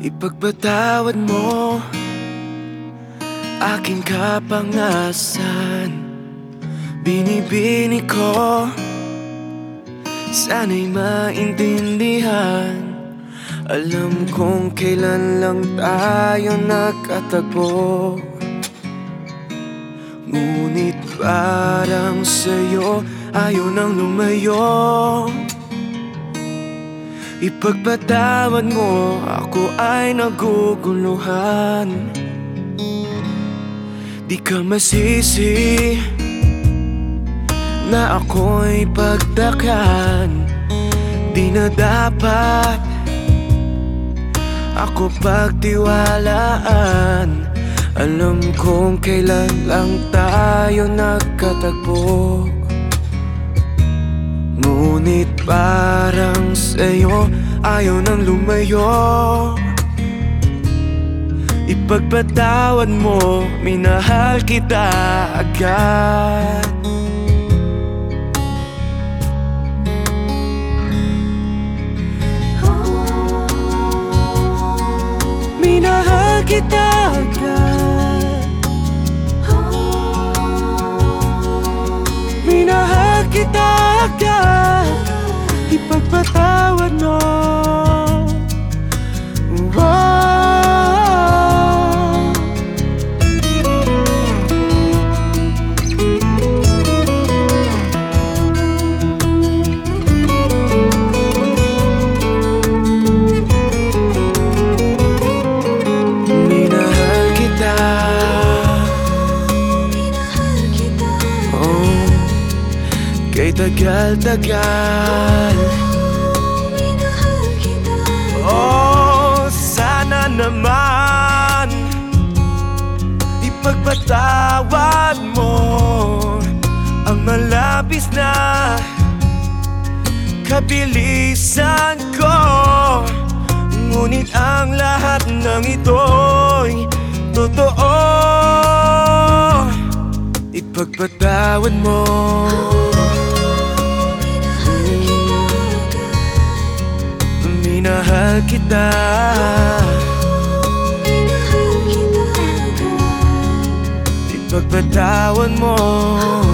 Ipagpatawad mo Aking kapangasan. Binibini ko Sana'y maintindihan. Alam kong kailan lang tayo nagkatagpo Ngunit parang sa'yo ayaw nang lumayo Ipagpatawad mo, ako ay naguguluhan. Di ka masisi Na ako'y pagtakan. Di na dapat Ako pagtiwalaan. Alam kong kailan lang tayo nagkatagpo Ngunit parang sa'yo ayaw nang lumayo. Ipagpatawad mo, minahal kita agad. Minahal kita Ipagpatawad mo Wow. Minahal kita. Oh, kay tagal-tagal Ipagpatawad mo Ang malapis na Kabilisan ko. Ngunit ang lahat ng ito'y Totoo. Ipagpatawad mo. Minahal kita. Minahal kita agad